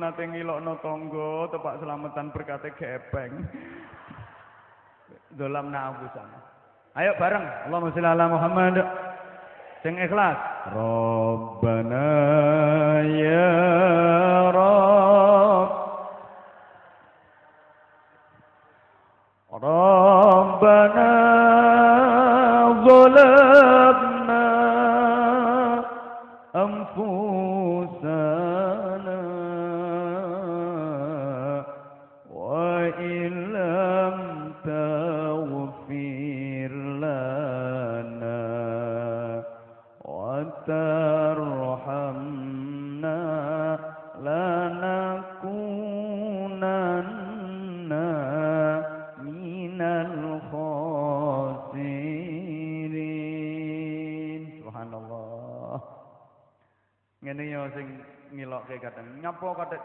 nate ngilokno tangga tepak selamatan berkate gepeng. Dolam nafusan. Ayo bareng. Allahumma sholli ala Muhammad. Sing ikhlas. Rabbana ya Rabb. Rabbana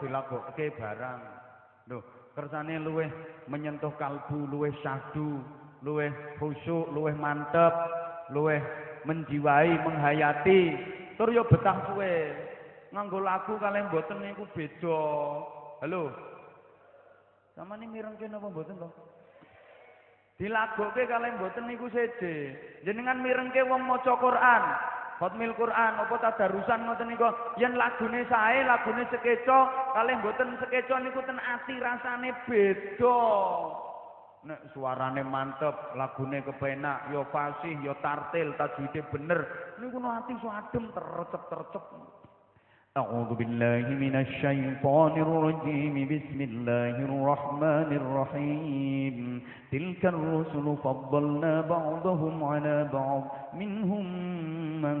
dilagokke barang. Lho kersane luweh menyentuh kalbu luweh syahdu luweh khusyuk luweh mantep luweh menjiwai menghayati. Tur yo betah suwe. Nganggo lagu kalih mboten niku beda. Halo samane mirengke napa mboten to? Dilagokke kalih mboten niku seje jenengan mirengke wong maca Quran Khotmil Quran apa tadarusan ngoten niku yen lagune sae lagune sekeco kalih mboten sekeco niku ten ati rasane beda nek suarane mantep lagune kepenak ya fasih ya tartil tajwide bener niku no ati so adem tercep-tercep أعوذ بالله من الشيطان الرجيم بسم الله الرحمن الرحيم تلك الرسل فضلنا بعضهم على بعض منهم من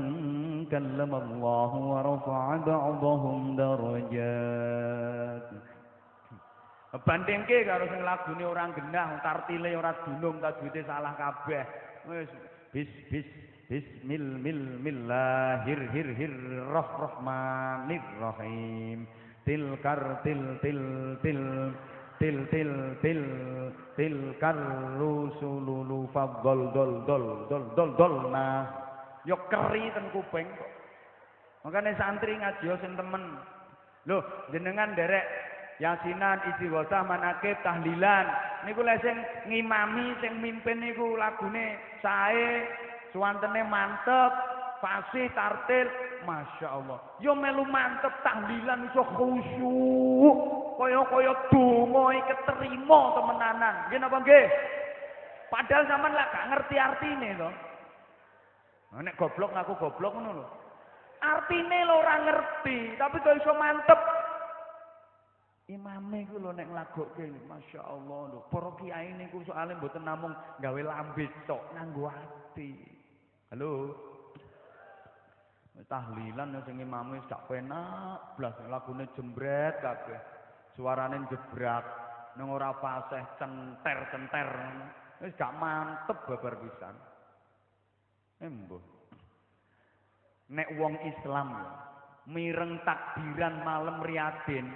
كلم الله ورفع بعضهم درجات bandingke karo sing lagune orang genah tartile ora dunung tajwide salah kabeh wis bis bis bismil mil millahir hir hir roh rahmanir rahim til kar til til til til til til til kar rusululu fadol dol dol dol dol dol nah Yo keri ten kuping kok. Makane santri ngaji sing temen. Lho jenengan derek yasinan istighosah manakib tahlilan. Niku lek sing ngimami sing mimpin niku lagune sae suwantene mantep fasih tartil. Masya Allah yo melu mantep tahlilan iso khusyuk. Kaya-kaya donga iki keterima temenanan. Nggih napa nggih? Padahal sampean lak gak ngerti artine to nek goblok ngaku goblok ngono lho. Artine lho ora ngerti tapi kok iso mantep. Imame iku lho nek nglagokke Masya Allah lho. Para kiai niku soalé mboten namung gawe lambe tok nganggo ati. Halo? Tahlilan sing imame gak penak. Blas lagune jembret kabeh. Suarane jebrak nang ora fasih center-center. Wis gak mantep babar pisan embo nek wong Islam mireng takbiran malam riyadin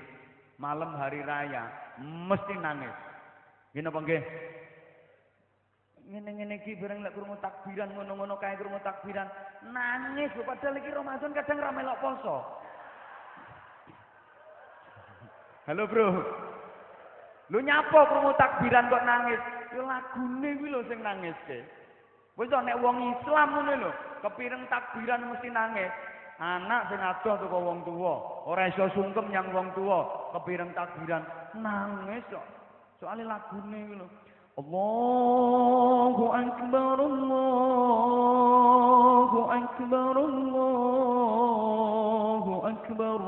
malam hari raya mesti nangis. Gini apa nggih? Ngene-ngene iki bareng lek krungu takbiran ngono-ngono kae krungu takbiran nangis padahal iki Ramadan kadang ra melok poso. Halo, Bro. Lu nyapa krungu takbiran kok nangis? Ya lagune kuwi lho sing nangiske. Wis nek wong Islam ngono lho, kepireng takbiran mesti nangis. Anak sing adoh teko wong tuwa, ora iso sungkem nyang wong tuwa, kepireng takbiran nangis kok. Soale lagune iki lho. Allahu akbar Allahu akbar Allahu akbar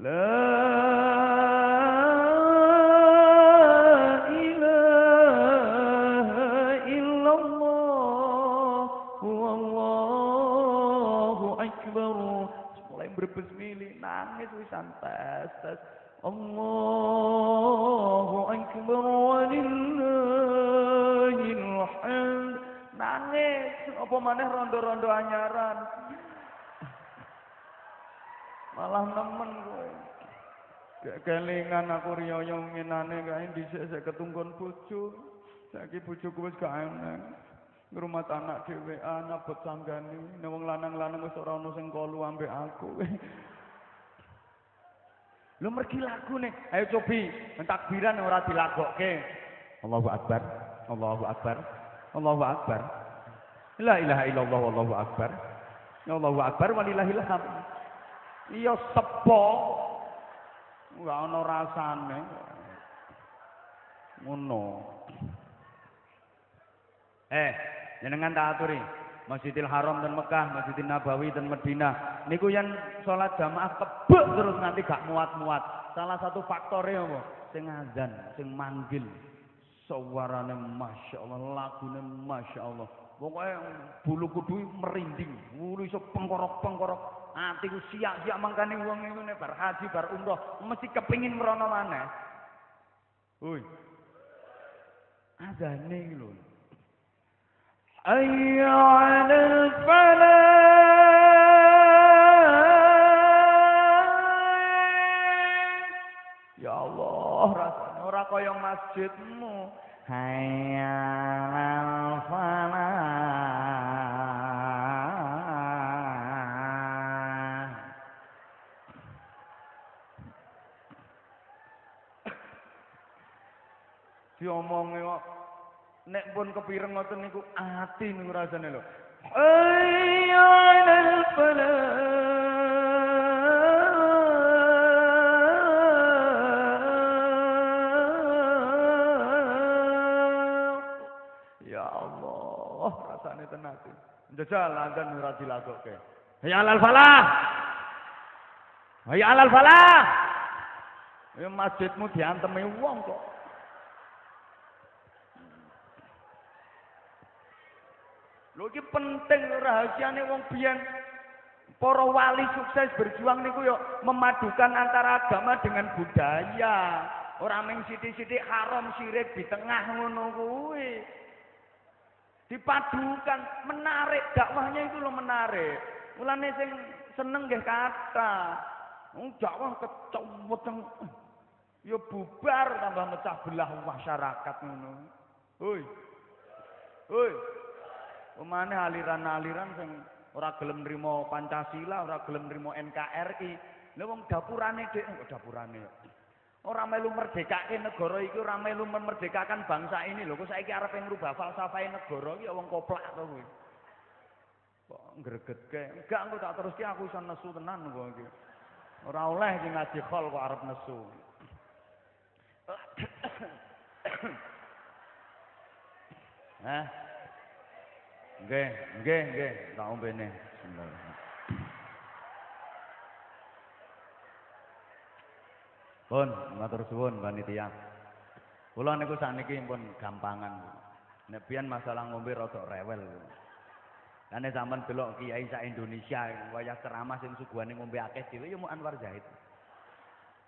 La wisan tes tes Allahu akbar walillahil hamd nangis apa maneh rondo-rondo anyaran malah nemen kowe Gak kelingan aku riyoyo nginane kae dhisik sik ketunggon bojo. Saiki bojoku wis gak enak. Ngrumat anak dhewean abot sanggane. Nek wong lanang-lanang wis ora ono sing kolu ambek aku. Lu mergi lagu nih. Ayo cobi, takbiran ora dilagokke. Allahu Akbar. Allahu Akbar. Allahu Akbar. La ilaha illallah wallahu akbar. Allahu akbar walillahil hamd. Iya sepo. Enggak ana rasane. Ngono. Eh, jenengan tak aturi. Masjidil Haram dan Mekah, Masjidil Nabawi dan Madinah. Niku yang sholat jamaah kebek terus nanti gak muat-muat. Salah satu faktornya apa? Sing azan, sing manggil. Suarane Masya Allah, lagunya Masya Allah. Pokoknya bulu kudu merinding, bulu iso pengkorok-pengkorok. Atiku siap-siap mangkane wong nek bar haji bar umroh mesti kepingin merono maneh. Hui. Azane lho. حي على Ya Allah, rasanya ora kaya masjidmu. Hayya 'alal falah. Diomongi kok nek pun kepireng ngoten niku ati niku rasane lho. 'alal falah. Ya Allah, rasane tenan iki. Njajal lantan ora dilagokke. Hayya 'alal falah. Hayya 'alal falah. Ya masjidmu diantemi wong kok. Penting rahasiane wong biyen para wali sukses berjuang niku yo memadukan antara agama dengan budaya. Ora mung sithik-sithik haram sirik di tengah ngono kuwi. Dipadukan, menarik dakwahnya itu lo menarik. Mulane sing seneng nggih kata. Wong dakwah keceweteng yo bubar tambah mecah belah masyarakat ngono. Hoi. Hoi. Pemane aliran-aliran sing ora gelem nrimo Pancasila, ora gelem nrimo NKRI. Lha wong dapurane dhek kok dapurane. Ora melu merdekake negara iki, ora melu memerdekakan bangsa ini lho. Kok saiki arep ngrubah falsafahe negara iki ya wong koplak to kuwi. Kok. Enggak engko tak teruski aku iso nesu tenan kok iki. Ora oleh iki ngaji khol kok arep nesu. Hah? Nggih, nggih, nggih, tak ombene. Pun, matur suwun panitia. Kula niku sakniki pun gampangan. Nek biyen masalah ngombe rada rewel. Kane sampean delok kiai sak Indonesia wayah ceramah sing suguhane ngombe akeh dhewe ya mu Anwar Zahid.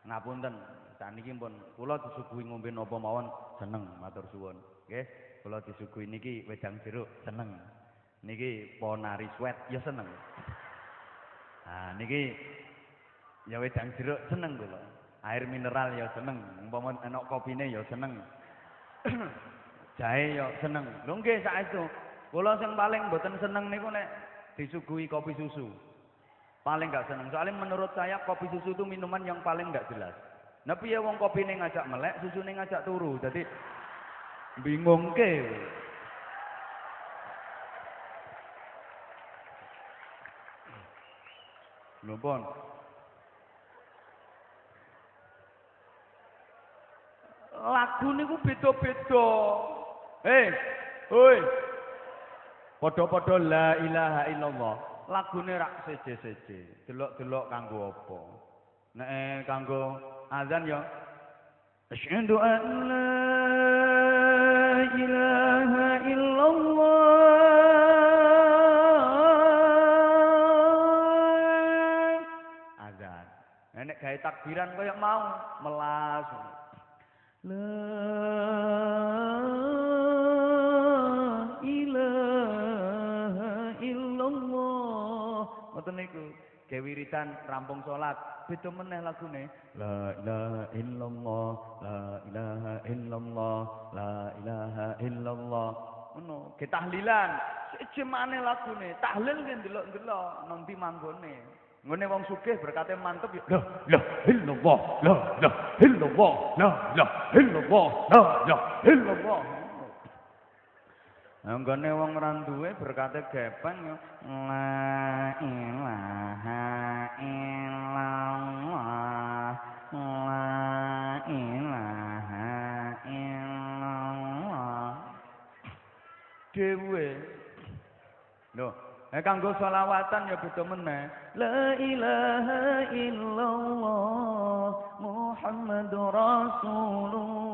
Ngapunten, sakniki pun kula disuguhi ngombe napa mawon seneng matur suwun. Nggih, kula disuguhi niki wedang jeruk seneng. Niki ponari sweat ya seneng. Nah, niki ya wedang jeruk seneng kula. Air mineral ya seneng, umpama enak kopine ya seneng. Jahe ya seneng. Lho nggih saestu. Kula sing paling mboten seneng niku nek disuguhi kopi susu. Paling gak seneng. Soalnya menurut saya kopi susu itu minuman yang paling gak jelas. Nah piye wong kopine ngajak melek, susune ngajak turu. Jadi bingung ke. Lho pon. Lagu niku beda-beda. Hei, hoi. Padha-padha la ilaha illallah. Lagune rak seje-seje. Delok-delok kanggo apa? Nek kanggo azan ya Asyhadu an la ilaha gawe takbiran koyo mau melas. La ilaha illallah. Ngoten niku. Gawe wiridan rampung salat, beda meneh lagune. La ilaha illallah, la ilaha illallah, la ilaha illallah. Ngono, ge tahlilan. Siji maneh lagune. Tahlil ki ndelok-ndelok nanti manggone. Ngene wong sugih berkate mantep ya. La la illallah la la illallah la la illallah la la illallah. Nah, nggone wong ora duwe berkate gepeng ya la ilaha illallah Eh kanggo selawatan ya beda meneh. La ilaha illallah Muhammadur Rasulullah.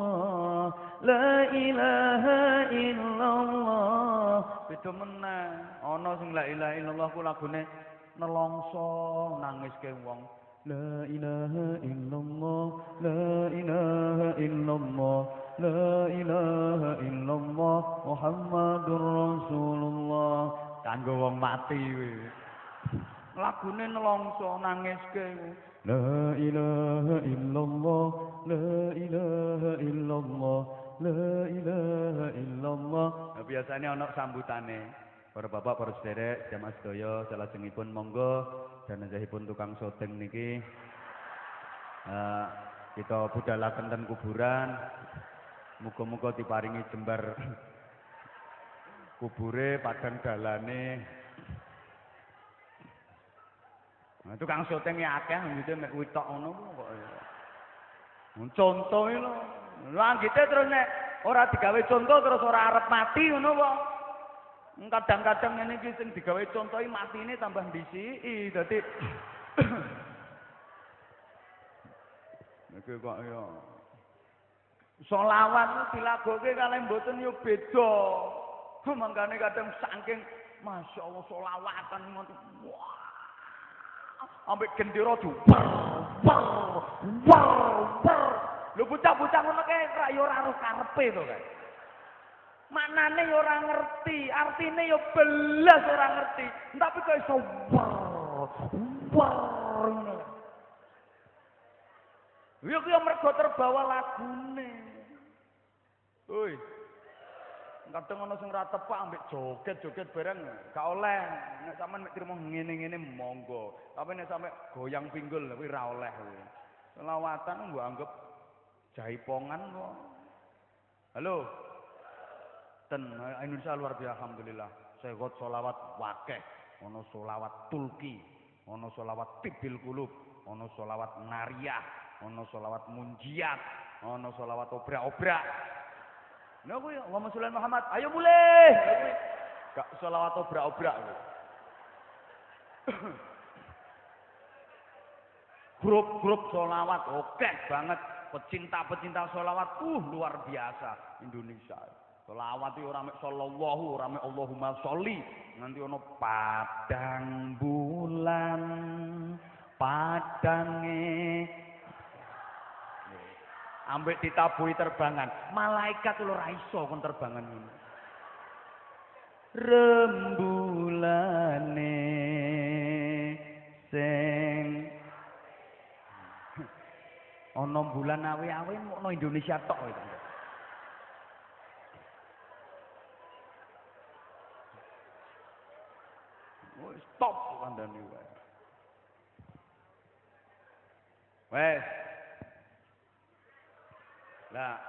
La ilaha illallah. Beda meneh. Ana sing la ilaha illallah ku lagune nelongso nangiske wong. La ilaha illallah, la ilaha illallah, la ilaha illallah Muhammadur Rasulullah. Kanggo wong mati kuwi. Lagune nelongso nangiske. La ilaha illallah, la ilaha illallah, la ilaha illallah. Nah, biasanya ana sambutane. Para bapak, para sederek, jamaah sedaya, salajengipun monggo danajahipun tukang syuting niki. Uh, kita budalaken ten kuburan. Muga-muga diparingi jembar kubure padang dalane Nah, tukang syuting akeh gitu mek witok ngono kok. Contoh lho. Lah gitu terus nek ora digawe contoh terus ora arep mati ngono kok. Kadang-kadang ngene iki sing digawe contohi matine tambah disiki. Dadi Nek kok ya Solawat dilagoke kalih mboten yo beda. Mangkane kadang saking Masya Allah solawatan wah. Ambek gendera du wow wow lho bocah-bocah ngono kae ra yo ora harus karepe to kan maknane yo ora ngerti artine yo belas ora ngerti. Tapi kok iso wow wow yo kuwi mergo terbawa lagune. Oi, kadang ana sing ora tepak ambek joget-joget bareng gak oleh. Nek sampean mek trimo ngene-ngene monggo. Tapi nek sampe goyang pinggul kuwi ora oleh kuwi. Selawatan mbok anggap jaipongan kok. Halo? Ten Indonesia luar biasa alhamdulillah. Segot solawat wakeh. Ono solawat tulki ono solawat tibil kulub ono solawat nariyah ono solawat munjiat ono solawat obrak-obrak Nah kuwi ngomong Sulaiman Muhammad, ayo mulai. Gak selawat obrak-obrak. Grup-grup solawat oke banget. Pecinta-pecinta solawat uh luar biasa Indonesia. Solawat itu orang sallallahu, orang Allahumma sholli. Nanti ono padang bulan, padange ambek ditabui terbangan. Malaikat lho ra iso kon terbangan ngono. Rembulane sing ana bulan awe-awe mokno Indonesia tok. Wis stop kandhane wae. Wes, Lah.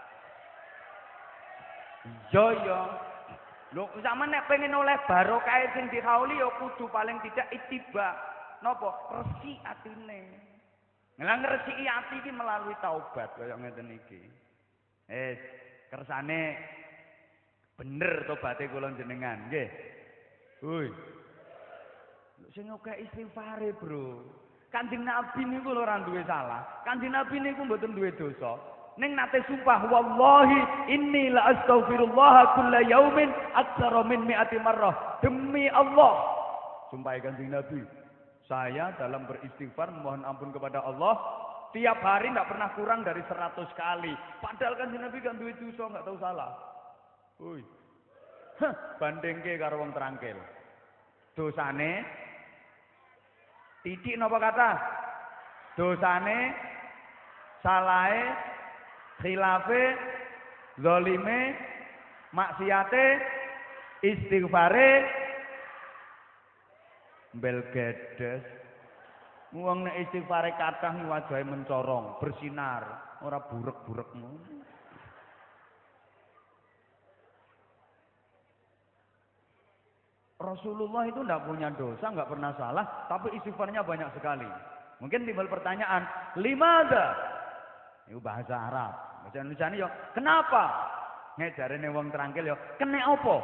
Yo yo. Lho sampean nek pengen oleh barokah sing dikauli ya kudu paling tidak itiba. Napa? Resi atine. Ngelang resiki ati iki melalui taubat kaya ngeten iki. Eh, kersane bener tobaté kula jenengan, nggih. Hui. Lho sing oke istighfare, Bro. Kanjeng Nabi niku lho ora duwe salah. Kanjeng Nabi niku mboten duwe dosa. Neng nate sumpah wallahi inni la astaghfirullah kulla yaumin aktsara min mi'ati marrah. Demi Allah. Sumpah kanjeng Nabi. Saya dalam beristighfar mohon ampun kepada Allah tiap hari tidak pernah kurang dari 100 kali. Padahal kanjeng Nabi kan duit dosa nggak tahu salah. Ui. Banding ke karo wong terangkil. Dosane titik napa kata? Dosane salahe khilafe zalime maksiate istighfare bel gedes Wong nek istighfare kathah wajahe mencorong, bersinar, ora burek-burekmu. Rasulullah itu tidak punya dosa, nggak pernah salah, tapi istighfarnya banyak sekali. Mungkin timbul pertanyaan, lima ada? Itu bahasa Arab. Bahasa Indonesia ini yo, kenapa? Nek jarene wong terangkil yo, kene apa?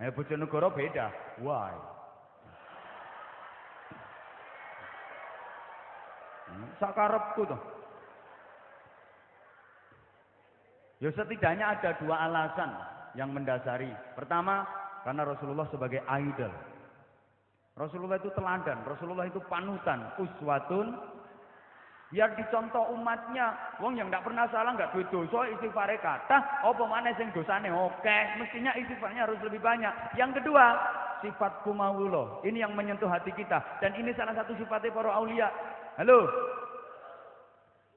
Eh Bojonegoro beda. Why? Hmm, sakarepku tuh. Ya setidaknya ada dua alasan yang mendasari. Pertama, karena Rasulullah sebagai idol. Rasulullah itu teladan, Rasulullah itu panutan, uswatun biar dicontoh umatnya. Wong yang tidak pernah salah, nggak duit dosa, istighfar kata, apa mana sing dosane oke, mestinya istighfarnya harus lebih banyak. Yang kedua, sifat kumawulo. Ini yang menyentuh hati kita dan ini salah satu sifatnya para aulia. Halo.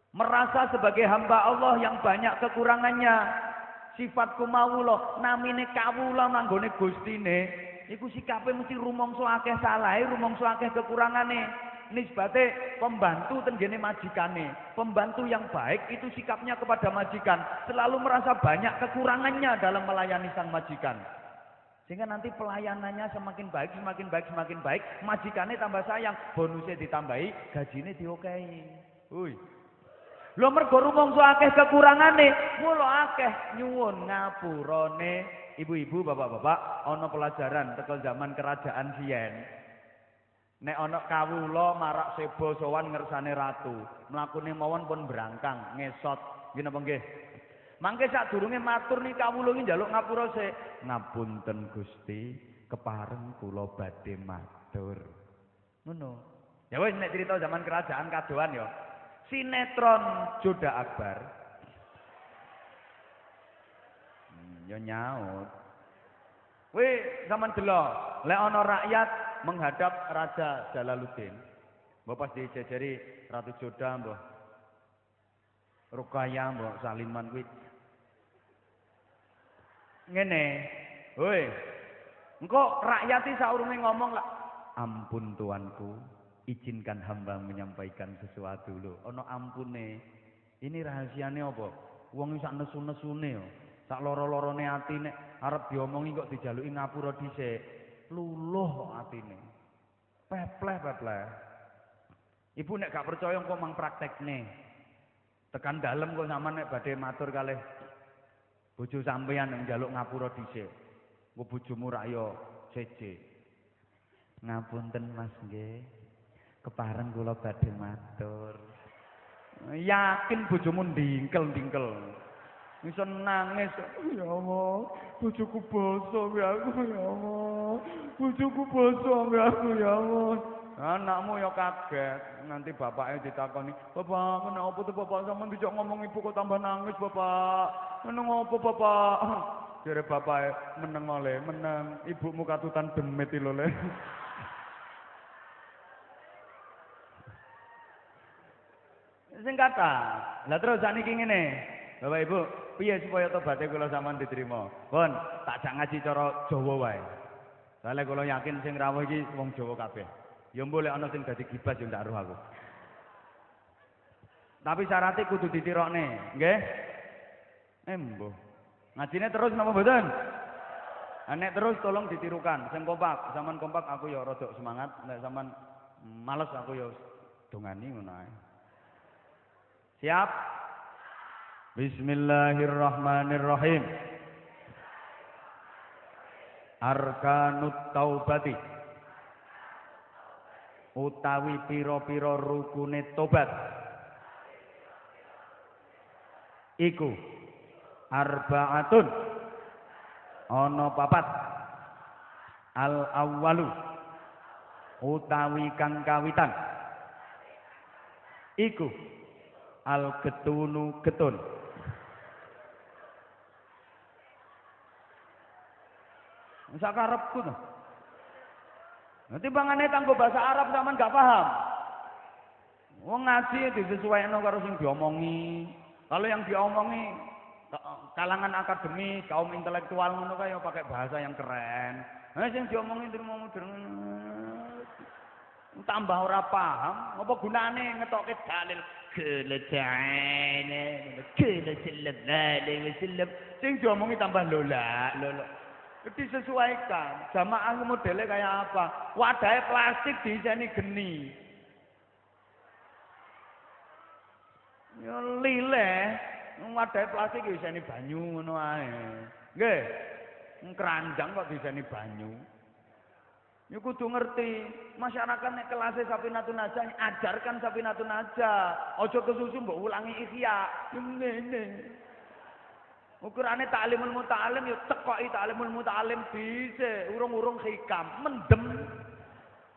Merasa sebagai hamba Allah yang banyak kekurangannya, sifat kumawula namine kawula nanggone gustine iku sikape mesti rumangsa akeh salahe rumangsa akeh kekurangane nisbate pembantu tenggene majikane. Pembantu yang baik itu sikapnya kepada majikan. Selalu merasa banyak kekurangannya dalam melayani sang majikan. Sehingga nanti pelayanannya semakin baik semakin baik semakin baik. Majikannya tambah sayang bonusnya ditambahi gajinya diokai Ui. Lho mergo rumangsa akeh kekurangane, mula akeh nyuwun ngapurane. Ibu-ibu, bapak-bapak ana pelajaran tekel zaman kerajaan Sien. Nek ana kawula marak sebo sowan ngersane ratu, mlakune mawon pun berangkang, ngesot. Nggih napa nggih? Mangke sadurunge matur nih kawula iki njaluk ngapura sik. Ngapunten Gusti, kepareng kula badhe matur. Ngono. Ya wis nek cerita zaman kerajaan kadoan ya sinetron Joda Akbar. Hmm, ya nyaut. Wih, zaman dulu, lek ana rakyat menghadap Raja Jalaluddin. Mbok pas dijejeri Ratu Joda mbok. Rukaya mbok Saliman kuwi. Ngene. Woi. Engko rakyat iki saurunge ngomong lah, ampun tuanku, izinkan hamba menyampaikan sesuatu lho. Ono ampune. Ini rahasiane apa? Wong sak nesu-nesune yo. Sak loro-lorone atine arep diomongi kok dijaluki ngapura dhisik. Luluh atine. Pepleh-pepleh. Ibu nek gak percaya kok mang praktekne. Tekan dalem kok sampean nek badhe matur kalih bojo sampeyan yang njaluk ngapura dhisik. Engko bojomu rak yo seje. Ngapunten Mas nggih. kepareng kula badhe matur. Yakin bojomu ndingkel-ndingkel. Iso nangis, ya Allah, bojoku basa aku ya Allah. Bojoku basa ya aku ya Allah. Anakmu ya kaget, nanti bapaknya ditakoni, "Bapak, kenapa tuh bapak sama dijak ngomong ibu kok tambah nangis, Bapak? Meneng apa, Bapak?" Jare bapak meneng oleh, meneng. Ibumu katutan demit lho le. sing kata. Lah terus sakniki ngene. Bapak Ibu, piye supaya tobaté kula sampean diterima? Pun, tak jak ngaji cara Jawa wae. Soale kula yakin sing rawuh iki wong Jawa kabeh. Ya mbok lek ana sing dadi gibas ya ndak aku. Tapi syaratnya kudu ditirokne, nggih? Embo. Ngajine terus napa mboten? Nek terus tolong ditirukan, sing kompak, sampean kompak aku ya rada semangat, nek sampean males aku ya dongani ngono ae. Siap? Bismillahirrahmanirrahim. Arkanut taubati. Utawi piro-piro rukune tobat. Iku. Arbaatun. Ono papat. Al awalu. Utawi kang kawitan. Iku al ketunu ketun Sak karepku tuh. Nanti bangane tanggo bahasa Arab zaman gak paham. Wong ngaji disesuaikan karo sing diomongi. Kalau yang diomongi kalangan akademi, kaum intelektual ngono kaya pakai bahasa yang keren. Nah sing diomongi terima modern. Tambah ora paham, apa gunane ngetokke dalil keledane, kele sallallahu wasallam. Sing diomongi tambah lola, lola. Disesuaikan. Jamaah modelnya kayak apa? Wadahnya plastik diiseni geni. Ya lile, wadahnya plastik diiseni banyu ngono ae. Nggih. Keranjang kok diiseni banyu. Ya kudu ngerti, masyarakat nek kelasé sapinatun aja ajarkan sapinatun aja. Aja kesusu mbok ulangi ihya. Ngene. Ukurane taklimul muta'alim ya tekoki taklimul muta'alim bisa urung-urung hikam, mendem.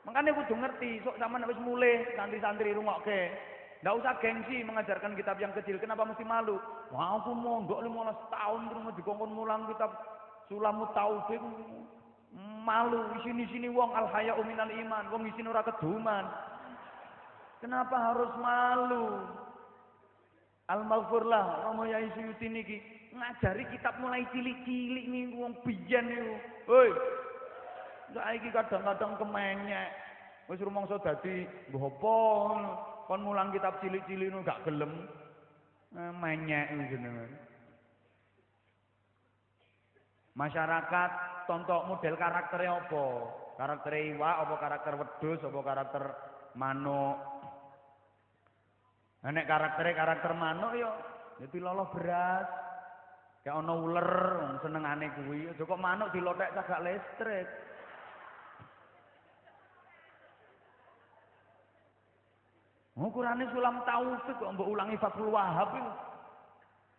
Makanya kudu ngerti, sok sama wis mulai santri-santri rungokke. Nggak usah gengsi mengajarkan kitab yang kecil. Kenapa mesti malu? Wah, aku mondok 15 tahun terus dikongkon mulang kitab Sulamut Taufik malu sini-sini wong al haya minal iman wong isine ora keduman kenapa harus malu al maghfurlah Romo Yai Suyuti niki ngajari kitab mulai cilik-cilik nih wong biyen niku hoi saiki kadang-kadang kemenyek. Wis rumangsa dadi ngopo kon mulang kitab cilik-cilik gak gelem. Eh, menyek jenengan masyarakat contoh model karakternya apa? Karakter iwa apa karakter wedus apa karakter manuk? Nek karakternya karakter manuk yo jadi loloh beras kayak ono uler seneng aneh kuwi aja kok manuk dilotek cagak listrik Ukurannya sulam taufik kok mbok ulangi Fathul Wahab itu.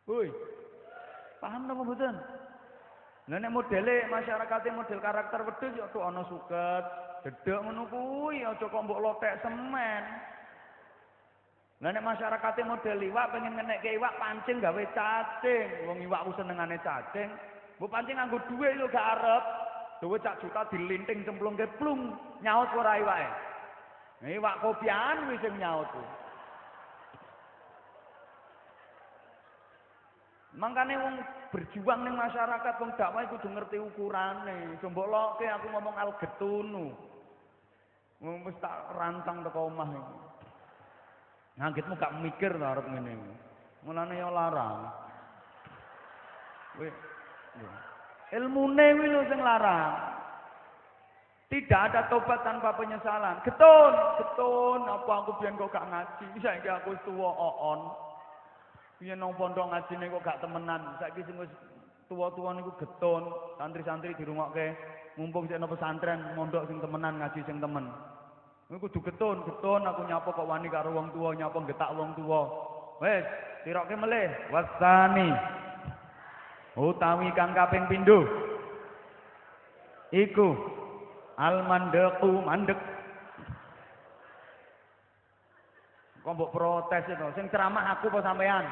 Woi. Paham napa mboten? Lah nek modele masyarakate model karakter wedhus ya tuh ana suket, dedek ngono kuwi aja kok mbok lotek semen. Lah nek masyarakate model iwak pengen ngenekke iwak pancing gawe cacing. Wong iwakku senengane cacing. Mbok pancing nganggo dhuwit yo gak arep. Duwe cak juta dilinting cemplungke plung nyaut ora iwake. Iwak kopian wis sing nyaut tuh. Makanya wong berjuang ning masyarakat wong dakwah kudu ngerti ukurane. Coba loke aku ngomong al getunu. Wong tak rantang teko omah iki. Nganggetmu gak mikir to arep ngene. Mulane ya larang. Ilmune kuwi lho sing larang. Tidak ada tobat tanpa penyesalan. Getun, getun, apa aku biyen kok gak ngaji. Saiki aku wis tuwa oon. Piye nang pondok ngajine kok gak temenan. Saiki sing wis tuwa-tuwa niku getun, santri-santri dirungokke mumpung sik pesantren mondok sing temenan ngaji sing temen. Niku kudu getun, getun aku nyapa kok wani karo wong tuwa, nyapa getak wong tuwa. Wis, tirokke melih. Wasani. Utawi kang kaping pindho. Iku almandeku mandek kok mbok protes itu sing ceramah aku apa sampean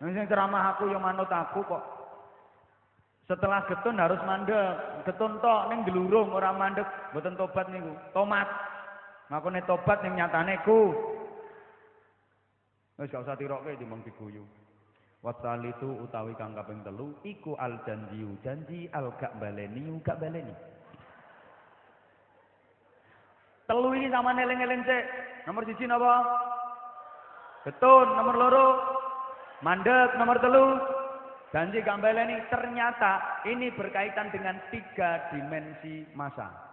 Sing ceramah aku yang manut aku kok. Setelah getun harus mandek. Getun tok ning gelurung ora mandek, mboten tobat niku. Tomat. Ngakune tobat ning nyatane ku. Wis gak usah tirokke dimong diguyu. itu utawi kang kaping telu iku al janjiu janji al gak baleni gak baleni. Telu ini sama neleng-eleng cek. Nomor siji napa? Getun, nomor loro Mandek nomor telu. Janji ini ternyata ini berkaitan dengan tiga dimensi masa.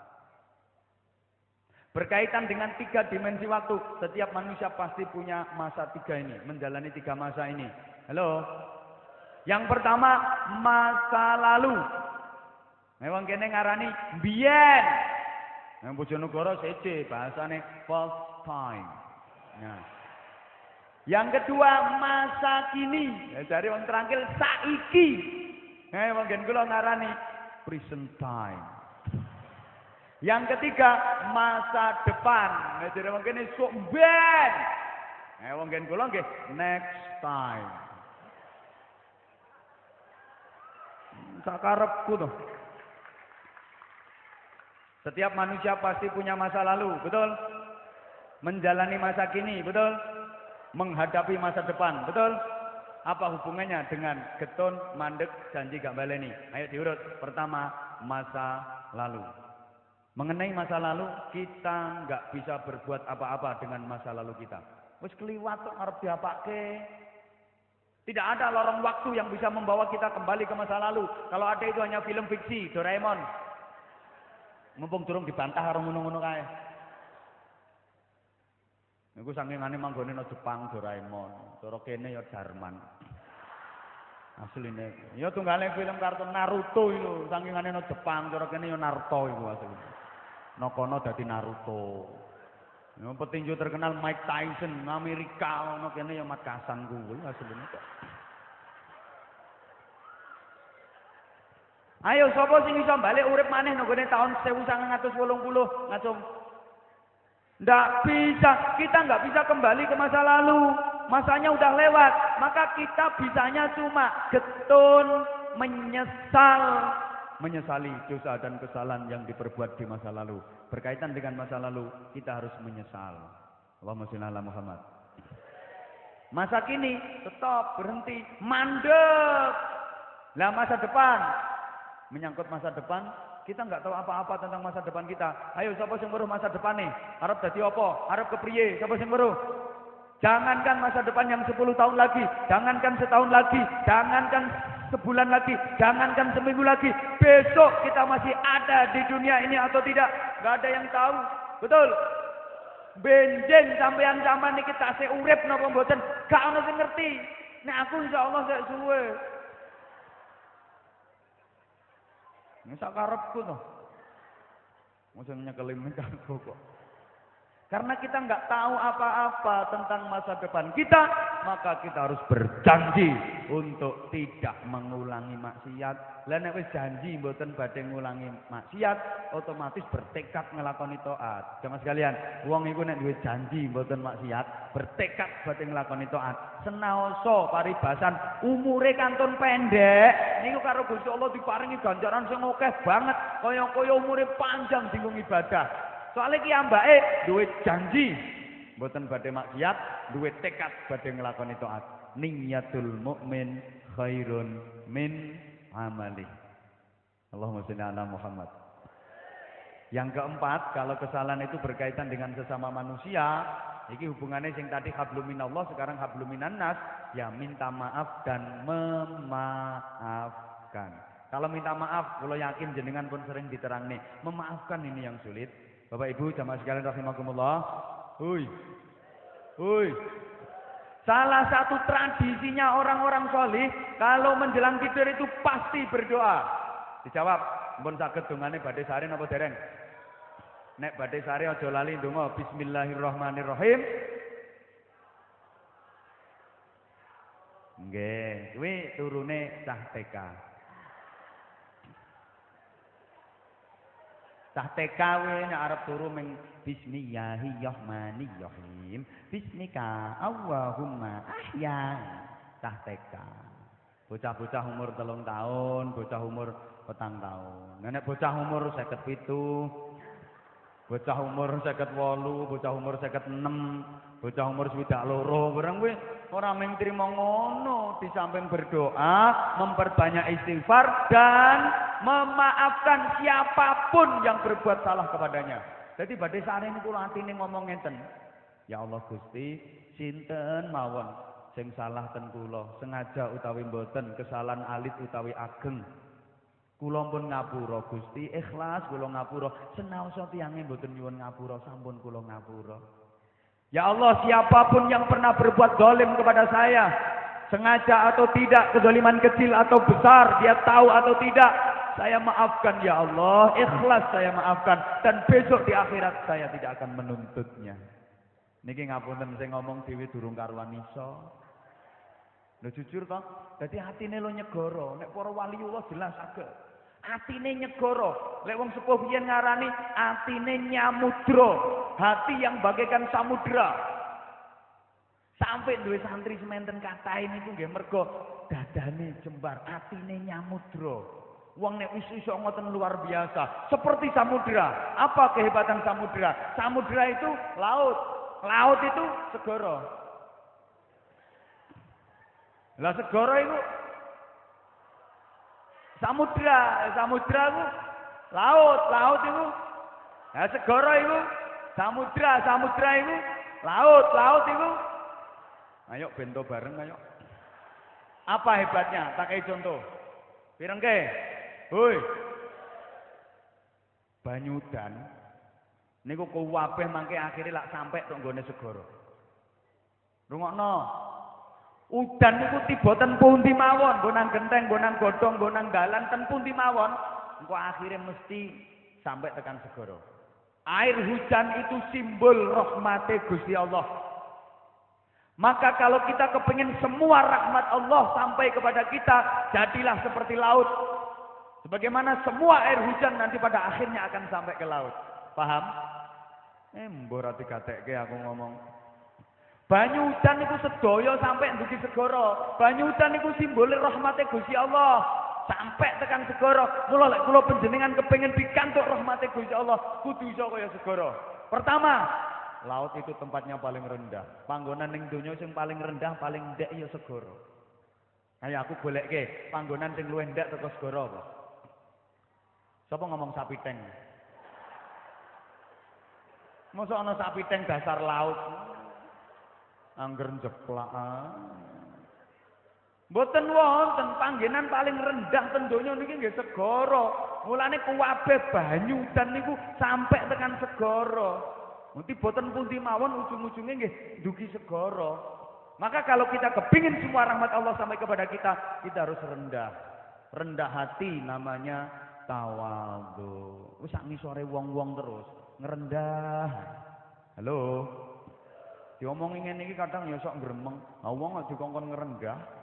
Berkaitan dengan tiga dimensi waktu. Setiap manusia pasti punya masa tiga ini. Menjalani tiga masa ini. Halo? Yang pertama, masa lalu. Memang kene ngarani biyen. Yang Bojonegoro sece bahasane first time. Nah. Yang kedua masa kini. Ya, dari orang terangkil saiki. Eh wong gen kula ngarani present time. Yang ketiga masa depan. Ya, dari wong kene sok ben. Eh wong gen kula next time. Sakarepku tuh. Setiap manusia pasti punya masa lalu, betul? Menjalani masa kini, betul? menghadapi masa depan. Betul? Apa hubungannya dengan getun, mandek, janji gak baleni? Ayo diurut. Pertama, masa lalu. Mengenai masa lalu, kita nggak bisa berbuat apa-apa dengan masa lalu kita. Wis keliwat arep diapake. Tidak ada lorong waktu yang bisa membawa kita kembali ke masa lalu. Kalau ada itu hanya film fiksi, Doraemon. Mumpung durung dibantah karo ngono-ngono kae. Niku sangingane manggone no Jepang Doraemon, cara kene ya Jerman. Asline. Ya tunggale film kartun Naruto itu, sangingane no Jepang, cara kene ya Naruto itu asline. Nokono dadi Naruto. Yang petinju terkenal Mike Tyson, Amerika, ono kene ya Makassar kuwi asline kok. Ayo sapa sing iso balik urip maneh nggone tahun 1980 ngacung. Ndak bisa, kita nggak bisa kembali ke masa lalu. Masanya udah lewat, maka kita bisanya cuma getun, menyesal, menyesali dosa dan kesalahan yang diperbuat di masa lalu. Berkaitan dengan masa lalu, kita harus menyesal. Allahumma sholli ala Muhammad. Masa kini tetap berhenti, mandek. Lah masa depan, menyangkut masa depan, kita nggak tahu apa-apa tentang masa depan kita. Ayo siapa sing weruh masa depan nih? Arab dadi apa? Arab kepriye? Siapa sing weruh? Jangankan masa depan yang 10 tahun lagi, jangankan setahun lagi, jangankan sebulan lagi, jangankan seminggu lagi, besok kita masih ada di dunia ini atau tidak, nggak ada yang tahu. Betul? Benjen sampean zaman niki tasih urip napa mboten, gak ono sing ngerti. Nek aku insyaallah sik suwe. Ini sak karepku to. Mosok nyekelim aku kok. Karena kita nggak tahu apa-apa tentang masa depan kita, maka kita harus berjanji untuk tidak mengulangi maksiat. Lah nek janji mboten badhe ngulangi maksiat, otomatis bertekad ngelakoni taat. Jamaah sekalian, wong iku nek duwe janji mboten maksiat, bertekad badhe ngelakoni taat. Senaoso paribasan umure kantun pendek, niku karo Gusti Allah diparingi ganjaran sing banget, kaya-kaya umure panjang dinggo ibadah. Soalnya ki ambake duwe janji mboten badhe maksiat, duwe tekad badhe nglakoni taat. Niyatul mukmin khairun min amali. Allahumma sholli ala Muhammad. Yang keempat, kalau kesalahan itu berkaitan dengan sesama manusia, ini hubungannya yang tadi habluminallah, sekarang habluminan nas, ya minta maaf dan memaafkan. Kalau minta maaf, kalau yakin jenengan pun sering diterang nih, memaafkan ini yang sulit. Bapak Ibu jamaah sekalian rahimakumullah. Hui. Hui. Salah satu tradisinya orang-orang solih kalau menjelang tidur itu pasti berdoa. Dijawab, pun sakit dongane badhe sare napa dereng? Nek badhe sare aja lali ndonga bismillahirrahmanirrahim. Nggih, kuwi turune cah TK. Cah TK kuwi nek arep turu ming bismillahirrahmanirrahim. Bismika Allahumma ahya. Cah TK. Bocah-bocah umur telung tahun, bocah umur petang tahun. Nenek bocah umur seket pitu, bocah umur seket wolu, bocah umur seket enam, bocah umur swidak loro, barang kuwi ora mung trimo ngono, di samping berdoa, memperbanyak istighfar dan memaafkan siapa pun yang berbuat salah kepadanya. Jadi badhe sare niku atine ngomong ngenten. Ya Allah Gusti, sinten mawon sing salah ten kula, sengaja utawi mboten, kesalahan alit utawi ageng. Kula pun ngapura Gusti, ikhlas kula ngapura. Senaosa tiyange mboten nyuwun ngapura, sampun kula ngapura. Ya Allah, siapa pun yang pernah berbuat dolim kepada saya, sengaja atau tidak, kedoliman kecil atau besar, dia tahu atau tidak, saya maafkan ya Allah, ikhlas saya maafkan dan besok di akhirat saya tidak akan menuntutnya. Niki ngapunten saya ngomong dewi durung karuan iso. Lho jujur toh, dadi hatine lo nyegoro, nek para waliullah jelas saged. Atine nyegoro, lek wong sepuh ngarani atine nyamudra, hati yang bagaikan samudra. Sampai duwe santri sementen kata ini tuh nggih mergo dadane jembar, atine nyamudra. Wong nek wis iso ngoten luar biasa, seperti samudra. Apa kehebatan samudra? Samudra itu laut, laut itu segoro. Lah segoro itu samudra, samudra itu laut, laut itu Nah, segara itu samudra, samudra itu laut, laut itu ayo bento bareng ayo. Apa hebatnya? Tak kayak contoh. Pirengke. Hoi. Banyudan niku kuwabeh mangke akhirnya lak sampai tok nggone segara. Rungokno. Udan niku tiba ten pundi mawon, nggo nang genteng, nggo nang godhong, nggo nang dalan ten pundi mawon, engko akhirnya mesti sampai tekan segara. Air hujan itu simbol rahmati Gusti Allah. Maka kalau kita kepingin semua rahmat Allah sampai kepada kita, jadilah seperti laut. Sebagaimana semua air hujan nanti pada akhirnya akan sampai ke laut. Paham? Eh, mbok ora aku ngomong. Banyu hujan itu sedaya sampai ndugi segara. Banyu hujan itu simbol rahmati Gusti Allah sampai tekan segara. Mula lek kula panjenengan kepengin pikantuk rahmate Gusti Allah, kudu iso kaya segara. Pertama, laut itu tempatnya paling rendah. Panggonan ning donya sing paling rendah, paling ndek ya segara. Ayo aku golekke panggonan sing luwih ndek teko segara apa? Sapa ngomong sapi teng? Masa ana sapi teng dasar laut? Angger jeplak. Ah. Mboten wonten panggenan paling rendah ten donya niki nggih segara. Mulane kuwabe banyu dan niku sampai tekan segara. Nanti boten pundi mawon ujung-ujungnya nggih dugi segara. Maka kalau kita kepingin semua rahmat Allah sampai kepada kita, kita harus rendah. Rendah hati namanya tawadhu. Wis sak ngisore wong-wong terus ngerendah. Halo. Diomongin ngene iki kadang ya sok gremeng. Ah wong dikongkon ngerendah.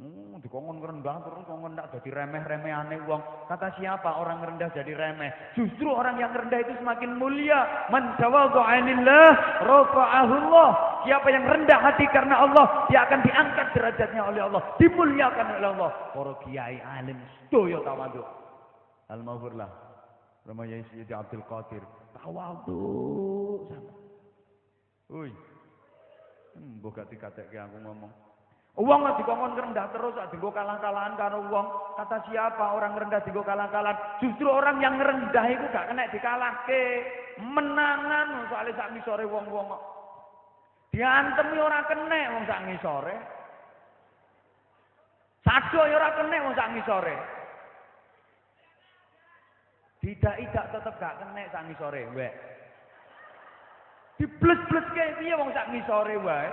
Hmm, dikongkon rendah terus kongkon ndak jadi remeh-remeh aneh uang. Kata siapa orang rendah jadi remeh? Justru orang yang rendah itu semakin mulia. Man tawadhu 'anillah rafa'ahullah. Siapa yang rendah hati karena Allah, dia akan diangkat derajatnya oleh Allah, dimuliakan oleh Allah. Para kiai alim sedoyo tawadhu. Al-Maghfurlah. Ramaya Sayyidi Abdul Qadir. Tawadhu sama. Uy. Hmm, mbok gak dikatekke aku ngomong. Uang lah dikongkon rendah terus, digo kalah-kalahan karo uang. Kata siapa orang rendah digo kalah-kalahan? Justru orang yang rendah itu gak kena dikalahke. Menangan soalnya sak ngisore wong-wong kok. Diantemi orang kena wong sak ngisore. Sado ya ora kena wong sak ngisore. Tidak-tidak tetep gak kena sak ngisore, wek. Dibles-bles kayak piye wong sak ngisore wae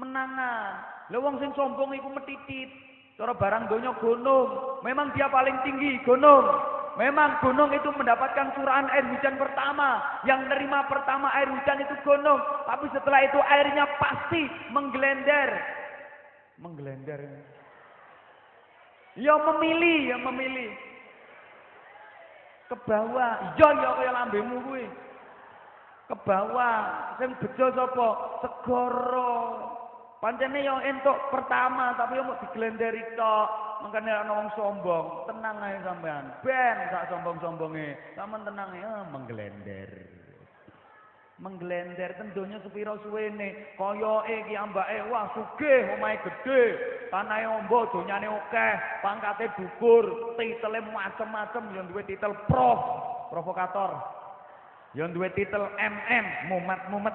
menangan. Lah wong sing sombong iku metitit. Cara barang donya gunung, memang dia paling tinggi gunung. Memang gunung itu mendapatkan curahan air hujan pertama. Yang nerima pertama air hujan itu gunung. Tapi setelah itu airnya pasti menggelender. Menggelender. Ya memilih, ya memilih. Ke bawah. Iya ya kaya lambemu kuwi. Ke bawah. Sing bejo sapa? Segara. Pancene yo entuk pertama tapi yo mau diglenderi tok. Mangkane ana wong sombong, tenang ae sampean. Ben sak sombong-sombonge. Sampeyan tenang ya mengglender. Mengglender ten donya sepira suwene. Koyoke ki ambake wah sugih, omahe gedhe, tanahe ombo, donyane akeh, pangkate dhuwur, titele macem-macem yo duwe titel prof, provokator. Yo duwe titel MM, mumet-mumet,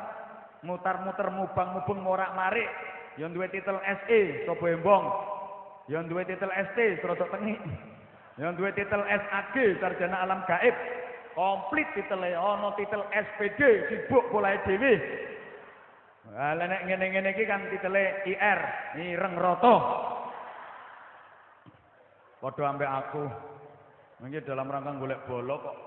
mutar-muter mubang-mubeng morak-marik, yang duwe titel SE Sopo Embong yang duwe titel ST Serodok Tengi yang duwe titel SAG Sarjana Alam Gaib komplit titelnya ono titel SPD sibuk mulai dewi Lah nek ngene-ngene iki kan titele IR, Ireng Roto. Padha ambek aku. Mungkin dalam rangka golek bolok kok.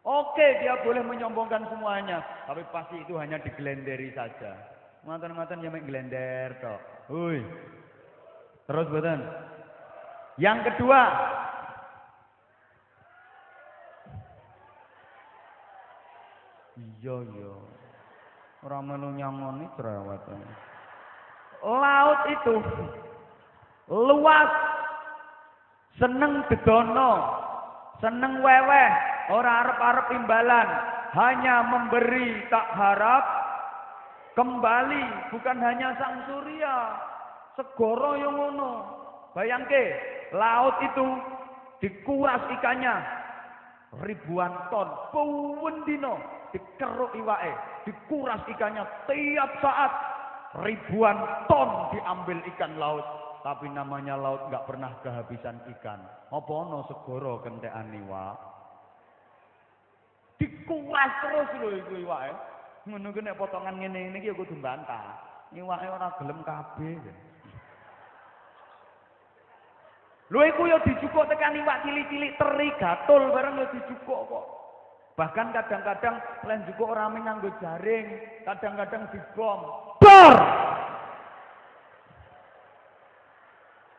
Oke, dia boleh menyombongkan semuanya, tapi pasti itu hanya digelenderi saja. Ngoten-ngoten ya mek glender tok. Hui. Terus boten. Yang kedua, Iya iya. Ora melu nyangoni cerewet. Laut itu luas seneng dedono, seneng weweh, ora arep-arep imbalan, hanya memberi tak harap kembali bukan hanya sang surya segoro yang ngono. Bayangke laut itu dikuras ikannya ribuan ton puwen dino dikeruk iwake dikuras ikannya tiap saat ribuan ton diambil ikan laut. Tapi namanya laut nggak pernah kehabisan ikan. Apa ono segoro kentekan iwak dikuras terus lho iku iwake ngono nek potongan ngene iki ya kudu bantah iwake ora gelem kabeh Lho iku ya dijukuk tekan iwak cilik-cilik teri gatul bareng ya dijukuk kok. Bahkan kadang-kadang lain jukuk rame nganggo jaring, kadang-kadang dibom. Bor!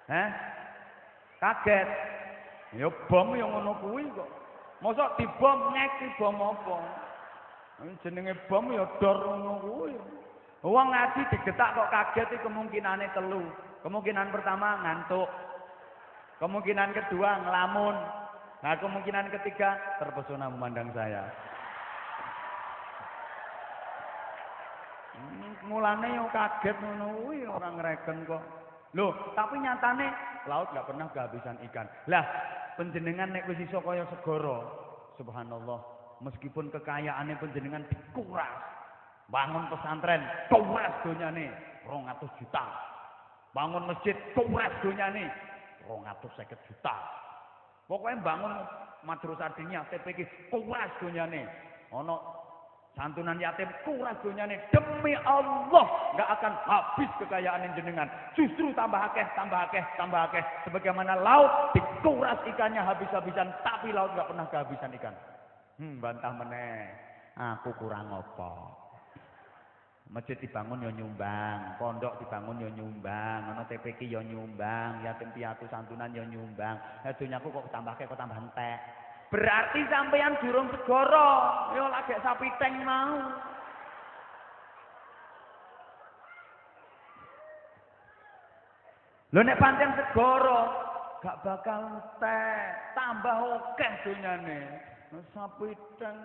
Heh? Kaget. Ya bom yang ngono kuwi kok. Mosok dibom ngek bom apa? Jenenge bom ya dor ngono kuwi. Wong ngaji digetak kok kaget iki kemungkinane telu. Kemungkinan pertama ngantuk. Kemungkinan kedua ngelamun. Nah kemungkinan ketiga terpesona memandang saya. Hmm, mulane yo kaget ngono kuwi orang ngreken kok. Loh, tapi nyatane laut gak pernah kehabisan ikan. Lah, penjenengan nek wis iso kaya segara, subhanallah, meskipun kekayaannya penjenengan dikuras. Bangun pesantren, kuras donyane 200 juta. Bangun masjid, kuras donyane 250 juta. Pokoknya bangun madrasah diniyah TPK kuras donyane. Ono santunan yatim kuras donyane demi Allah nggak akan habis kekayaan jenengan. Justru tambah akeh, tambah akeh, tambah akeh. Sebagaimana laut dikuras ikannya habis-habisan, tapi laut nggak pernah kehabisan ikan. Hmm, bantah meneh. Aku kurang apa? Masjid dibangun ya nyumbang, pondok dibangun ya nyumbang, ana TPK ya nyumbang, yatim piatu santunan ya nyumbang. Donyaku kok tambahke kok tambah entek. Berarti sampeyan durung segara, ya lagi sapi teng mau. Lho nek pancen segara gak bakal entek, tambah akeh donyane. Sapi teng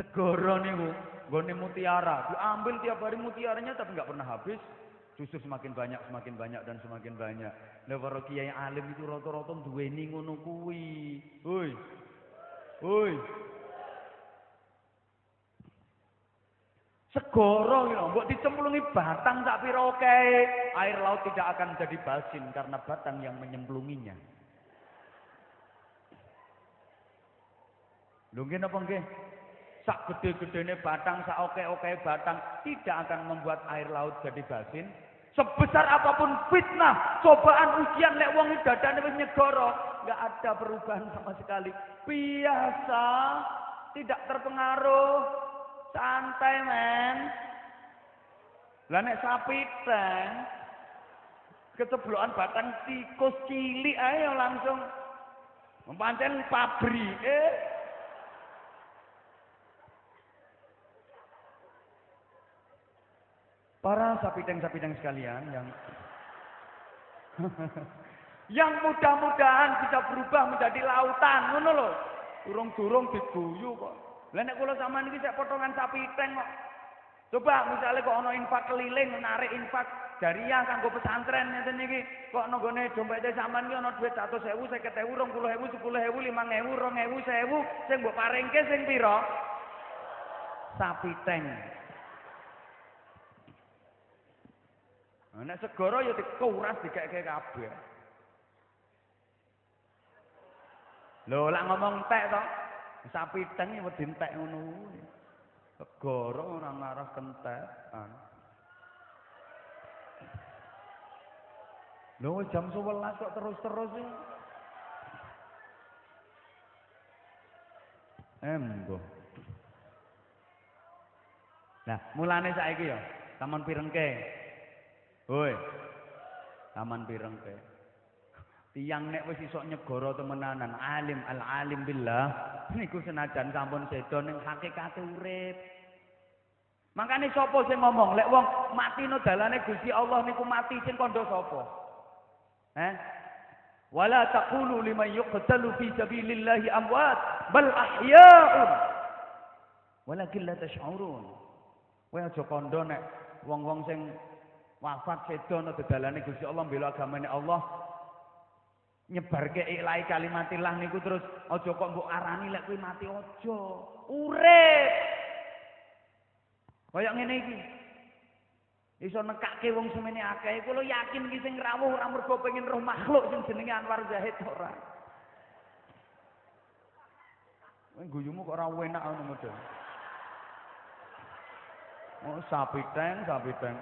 Segoro niku nggone mutiara, diambil tiap hari mutiaranya tapi nggak pernah habis. Justru semakin banyak, semakin banyak dan semakin banyak. Lah para kiai alim itu rata-rata duweni ngono kuwi. Hoi. Hoi. Segoro ya, mbok dicemplungi batang sak pira air laut tidak akan jadi basin karena batang yang menyemplunginya. Lho nggih napa nggih? sak gede-gedene batang, sak oke-oke batang tidak akan membuat air laut jadi basin. Sebesar apa pun fitnah, cobaan ujian lek wong dadane wis nyegoro, enggak ada perubahan sama sekali. Biasa, tidak terpengaruh, santai men. Lah nek sapi teng keceblokan batang tikus cilik ayo langsung mempancen pabrik eh Para sapiteng-sapiteng sekalian yang yang mudah-mudahan bisa berubah menjadi lautan, ngono lho. Durung-durung diguyu kok. Lah nek kula sampean iki sak potongan sapiteng kok. Coba misalnya kok ana infak keliling narik infak jariah kanggo pesantren ngeten iki kok nanggone dompete sampean iki ana dhuwit 100.000, 50.000, 20.000, 10.000, 5.000, 2.000, 1.000 sing mbok paringke sing pira? Sapiteng. Nek segara ya dikuras dikek-kek kabeh. Lho lak ngomong tek to. Sapi teng wedi entek ngono kuwi. Segara ora ngarah kentekan. Lho jam 11 kok terus-terus sih. Embo. Nah, mulane saiki ya, taman pirengke. Woi. Taman pireng teh. Tiang nek wis iso nyegara temenanan, alim al alim billah, niku senajan sampun sedo ning hakikate urip. Makane sapa sing ngomong, lek wong mati no dalane Gusti Allah niku mati sing kandha sapa? Eh? Wala taqulu liman yuqtalu fi sabilillahi amwat, bal ahya'un. Walakin la tash'urun. Kowe aja kandha nek wong-wong sing wafat sedo ana dedalane Gusti Allah mbela agamane Allah nyebarke ilahi kalimatillah niku terus aja kok mbok arani lek kuwi mati aja. Urip. Kaya ngene iki. Iso nekake wong semene akeh iku lho yakin iki sing rawuh ora mergo pengen roh makhluk sing jenenge Anwar Zahid ora. Guyumu kok ora enak ngono model. Oh, sapi teng, sapi teng.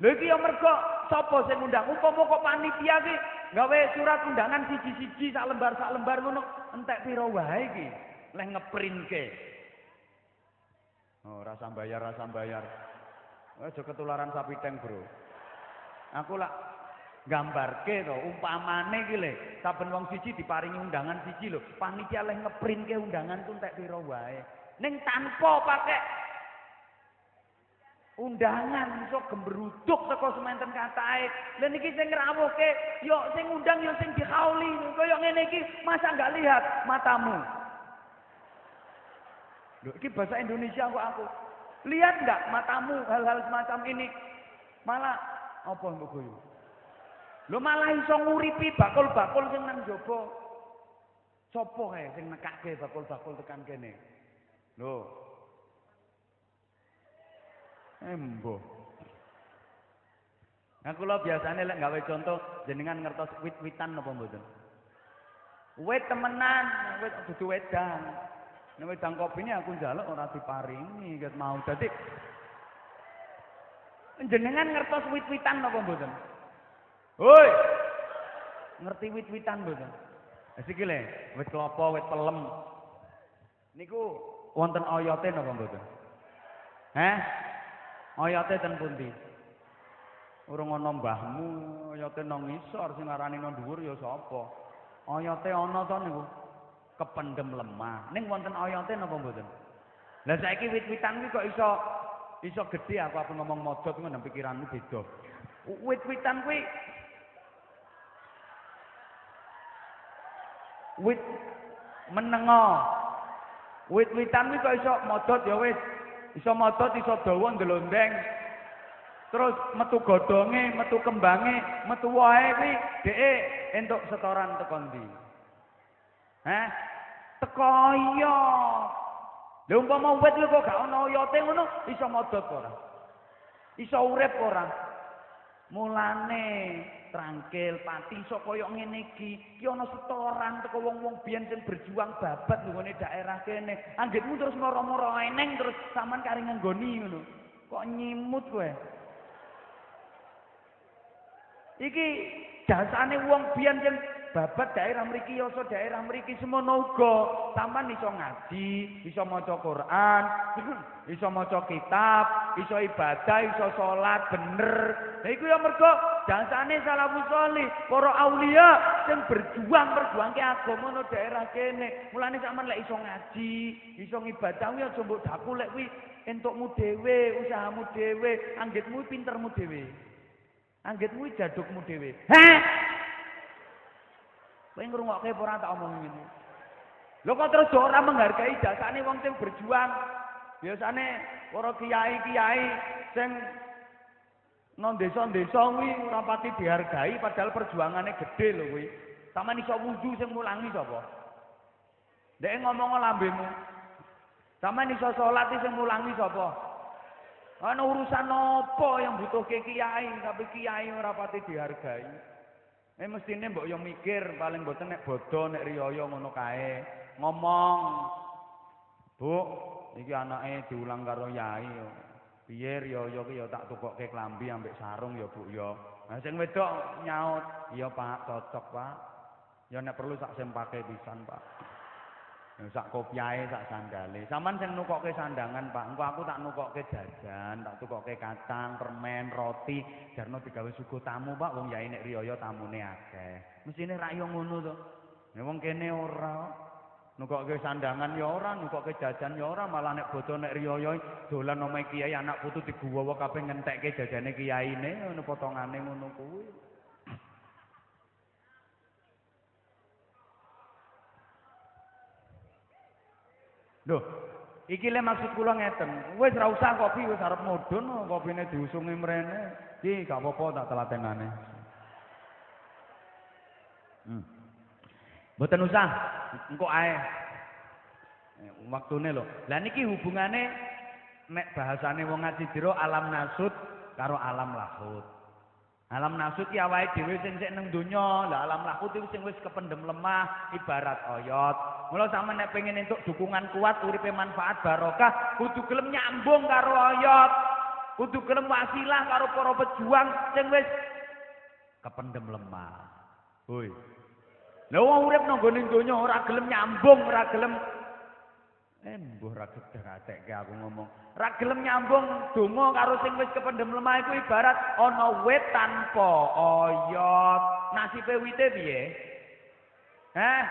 Lha iki ya mergo sapa sing ngundang? Upama kok panitia ki gawe surat undangan siji-siji sak lembar sak lembar ngono entek pira wae iki leh ngeprintke. Oh, rasa bayar, rasa bayar. Aja ketularan sapi teng, Bro. Aku lak gambarke to umpamane iki le saben wong siji diparingi undangan siji lho panitia leh ngeprintke undangan ku entek pira wae ning tanpa pakai undangan iso gembruduk teko semanten katae. Lha niki sing ngrawuhke yo sing undang yo sing dikauli kaya ngene iki masa enggak lihat matamu. Lho iki bahasa Indonesia kok aku. Lihat enggak matamu hal-hal semacam ini? Malah apa mbok guyu? Lho malah iso nguripi bakul-bakul sing nang jaba. Sopo kae sing nekake bakul-bakul tekan kene? Lho, Embo. Nah kula biasane lek gawe contoh jenengan ngertos wit-witan napa mboten? Wit temenan, wit dudu wedang. Nek wedang ini aku njaluk ora diparingi ket mau. Dadi jenengan ngertos wit-witan napa mboten? Hoi. Ngerti wit-witan mboten? Iki le, wit kelapa, wit pelem. Niku wonten oyote napa mboten? Heh? Ayate ten pundi? Urung ana mbahmu, ayate nang ngisor sing ngarani nang dhuwur ya sapa? Ayate ana to niku. Kependem lemah. Ning wonten ayate napa mboten? Lah saiki wit-witan kuwi kok iso iso gedhe aku apa ngomong modot ngono pikiranmu beda. Wit-witan kuwi wit menengo. Wit-witan kuwi kok iso modot ya wis Iso motot, iso dawa ndelondeng. Terus metu godhonge, metu kembange, metu wae kuwi dheke entuk setoran teko ndi? Hah? Teko iya. Lha umpama wit kok gak ana oyote ngono, iso modot ora? Iso urip ora? Mulane trangkil pati iso kaya ngene iki. Ki ana setoran teko wong-wong biyen sing berjuang babat nggone daerah kene. Anggitmu terus moro-moro eneng terus sampean kari nggoni ngono. Kok nyimut kowe? Iki jasane wong biyen sing babat daerah mriki ya daerah mriki semono uga sampean iso ngaji iso maca Quran iso maca kitab iso ibadah iso salat bener. Lha iku ya mergo jasane salafus salih para aulia sing berjuang perjuangke agama no daerah kene. Mulane sampean lek iso ngaji iso ngibadah ya aja mbok daku lek kuwi entukmu dhewe usahamu dhewe anggitmu pintermu dhewe. Anggitmu jadukmu dhewe. Heh Kowe ngrungokke apa ora tak omong ngene. Lho kok terus ora menghargai jasane wong sing berjuang. Biasane para kiai-kiai sing nang desa-desa kuwi ora pati dihargai padahal perjuangane gede lho kuwi. Sampeyan iso wudu sing mulangi sapa? Dek ngomong lambemu. Sampeyan iso salat sing mulangi sapa? Ana urusan apa yang butuhke kiai tapi kiai ora pati dihargai. Eh mestine mbok yo mikir paling mboten nek bodho nek riyaya ngono kae. Ngomong. Bu, iki anake diulang karo yai yo. Piye riyaya ki yo tak tukokke klambi ambek sarung yo Bu yo. Nah sing wedok nyaut, "Iya Pak, cocok Pak." Ya nek perlu sak sempake pisan Pak. Sak kopiahe sak sandale. Saman sing nukokke sandangan, Pak. Engko aku tak nukokke jajan, tak tukokke kacang, permen, roti, jarno digawe sugo tamu, Pak. Wong yai nek riyaya tamune akeh. Mesine ra yo ngono to. Nek wong kene ora nukokke sandangan ya ora, nukokke jajan ya ora, malah nek bodo nek riyaya dolan omahe kiai anak putu diguwawa kabeh ngentekke jajane kiyaine ngono potongane ngono kuwi. Loh, iki le maksud kula ngeten. Wis ora usah kopi wis arep mudhun kopine diusungi mrene. Iki gak apa-apa tak telatenane. Hmm. Mboten usah, engko ae. Eh, waktune lho. Lah niki hubungane nek bahasane wong ngaji jero alam nasut karo alam lahut. Alam nasut ya awake dhewe sing sik nang donya, lah alam lahut iku sing wis kependem lemah ibarat oyot. Mula sampeyan nek pengen entuk dukungan kuat uripe manfaat barokah, kudu gelem nyambung karo oyot. Kudu gelem wasilah karo para pejuang sing wis kependem lemah. Hoi. Lah wong urip nang gone donya ora gelem nyambung, ora gelem Eh mbuh ra gedhe aku ngomong. Ra gelem nyambung donga karo sing wis kependem lemah iku ibarat ana wit tanpa oyot. Nasibe wite piye? Heh?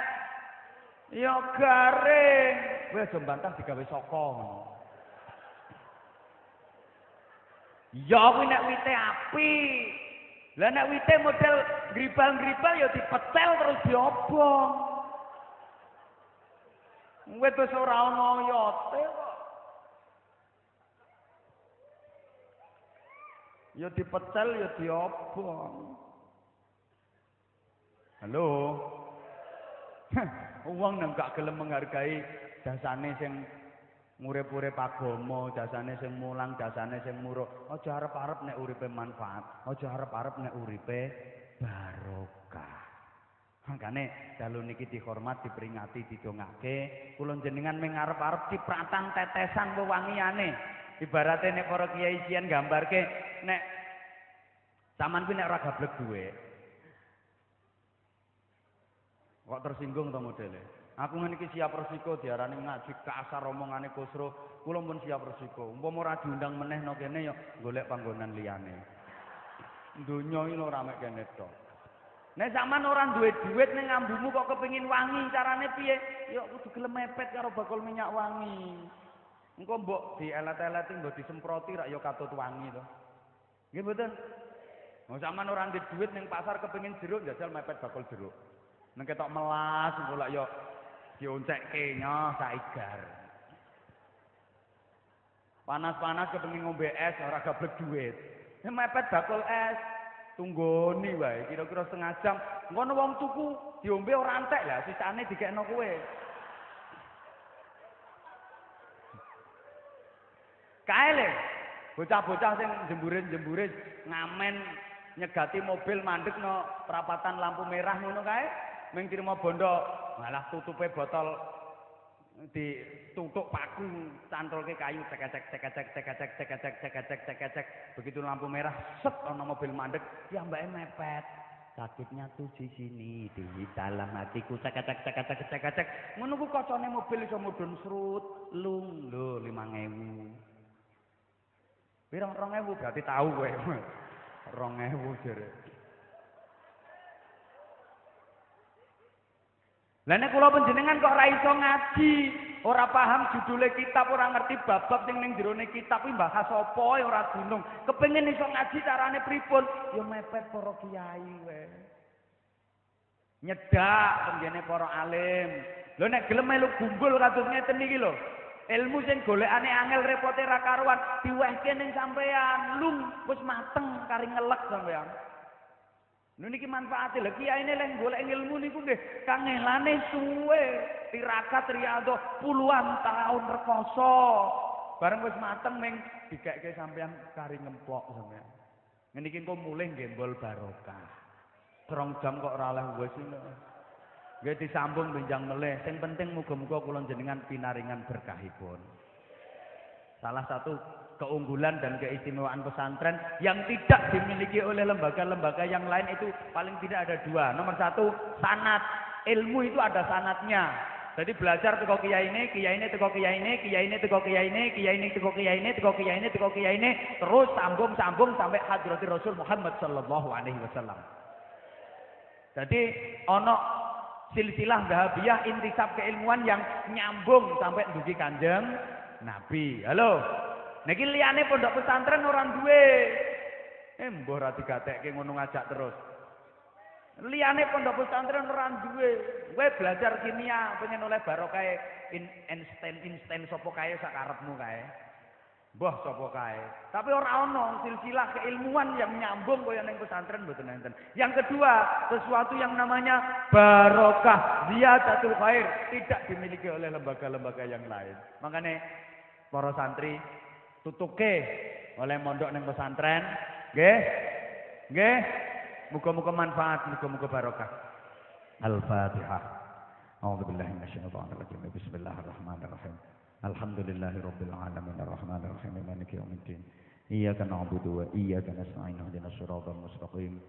Ya garing. Wis aja bantah digawe saka Ya kuwi nek wite api. Lah nek wite model gribal-gribal ya dipecel terus diobong. Wis ora ana oyote kok. Ya dipecel ya diobong. Halo. Wong nang gak gelem menghargai jasane sing ngurip-urip agama, jasane sing mulang, jasane sing muruh. Aja arep-arep nek uripe manfaat, aja arep-arep nek uripe barokah. Makane dalu niki dihormat, diperingati, didongake, kula jenengan ming arep-arep cipratan tetesan wewangiane. Ibarate nek para kiai sian gambarke nek sampean kuwi nek ora gablek duwe. Kok tersinggung to modele? Aku ngene iki siap resiko diarani ngaji kasar omongane kusro, kula pun siap resiko. Umpama ora diundang meneh no kene ya golek panggonan liyane. Donya iki ora mek kene tok. Nek sampean ora duwe duit ning ngambumu kok kepengin wangi, carane piye? Ya kudu gelem mepet karo bakul minyak wangi. Engko mbok dielet-eleti mbok disemproti rak ya katut wangi to. Nggih mboten? Mau sampean ora duwe duit ning pasar kepengin jeruk jajal mepet bakul jeruk. Ning ketok melas engko lak ya dioncekke nyoh saigar. Panas-panas kepengin ngombe es ora gablek duit. Mepet bakul es, tunggoni wae kira-kira setengah jam. Ngono wong tuku diombe ora antek lah sisane dikekno kowe. Kaele bocah-bocah sing jemburin-jemburin ngamen nyegati mobil mandek no perapatan lampu merah ngono kae ming trimo bondo malah tutupe botol ditutuk paku cantolke kayu cek cek cek cek cek cek cek cek cek cek cek cek begitu lampu merah set ana mobil mandek. Ya mbake mepet. Sakitnya tuh di sini di dalam hatiku. Cek cek cek cek cek cek ku kocone mobil iso mudhun serut. Lung lho 5000 pirang 2000 berarti tahu kowe. 2000 jere Nek kula panjenengan kok ora iso ngaji, ora paham judule kitab, ora ngerti bab-bab sing ning jerone kitab kuwi bahas apa ya ora gunung. Kepengin iso ngaji carane pripun? Ya mepet para kiai wae. Nyedak tenggene para alim. Lho nek gelem melu gumbul kados ngeten iki lho. Ilmu sing golekane angel repote ra karuan diwehke ning sampean, lung wis mateng kari ngelek sampean. Lha niki manfaate lho kiyaine lek golek ilmu niku nggih kangelane suwe tirakat riyadhah puluhan tahun rekoso. Bareng wis mateng ming dikekke sampean kari ngempok sampean. Ngene iki engko mulih gembol barokah. Serong jam kok ora oleh wis Nggih disambung benjang meleh. Sing penting muga-muga kula jenengan pinaringan berkahipun. Salah satu keunggulan dan keistimewaan pesantren yang tidak dimiliki oleh lembaga-lembaga yang lain itu paling tidak ada dua. Nomor satu, sanat. Ilmu itu ada sanatnya. Jadi belajar teko kiai ini, kiai ini teko kiai ini, kiai ini teko kiai ini, kiai ini teko kiai ini, teko kiai ini, teko kiai ini, terus sambung-sambung sampai hadrati Rasul Muhammad sallallahu alaihi wasallam. Jadi ono silsilah dahabiyah intisab keilmuan yang nyambung sampai dugi kanjeng Nabi. Halo. Niki liyane pondok pesantren orang duwe. Eh mbah ra digatekke ngono ngajak terus. Liyane pondok pesantren orang duwe. Kowe belajar kimia pengen oleh barokah in, instan instan sapa kae sak karepmu kae. Mbah sapa kae. Tapi ora ana silsilah keilmuan yang nyambung kaya ning pesantren mboten enten. Yang kedua, sesuatu yang namanya barokah, ziyadatul khair tidak dimiliki oleh lembaga-lembaga yang lain. Makanya para santri tutuke oleh mondok ning pesantren, nggih. Nggih. Muga-muga manfaat, muga-muga barokah. Al-Fatihah. A'udzu billahi minasyaitonir rajim. Bismillahirrahmanirrahim. Alhamdulillahi rabbil alamin arrahmanir rahim maliki yaumiddin. Iyyaka na'budu wa iyyaka nasta'in ihdinas siratal mustaqim.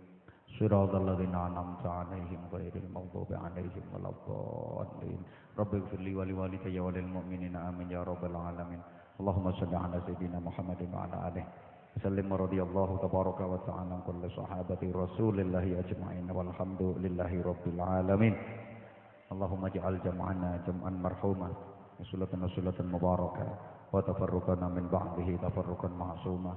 صراط الذين أنعمت عليهم غير المغضوب عليهم ولا الضالين رب اغفر لي ولوالدي وللمؤمنين آمين يا رب العالمين اللهم صل على سيدنا محمد وعلى آله وسلم ورضي الله تبارك وتعالى عن كل صحابة رسول الله أجمعين والحمد لله رب العالمين. اللهم اجعل جمعنا جمعا مرحوما وصلة وصلة مباركة وتفرقنا من بعده تفرقا معصوما.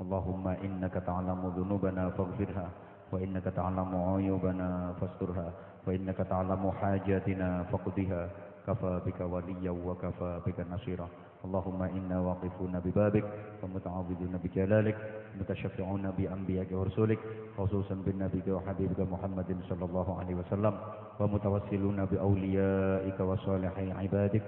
اللهم إنك تعلم ذنوبنا فاغفرها وإنك تعلم عيوبنا فاسترها وإنك تعلم حاجاتنا فقدها كفى بك وليا وكفى بك نصيرا. اللهم إنا واقفون ببابك ومتعوذون بجلالك متشفعون بأنبيائك ورسولك خصوصا بالنبي وحبيبك محمد صلى الله عليه وسلم ومتوسلون بأوليائك وصالح عبادك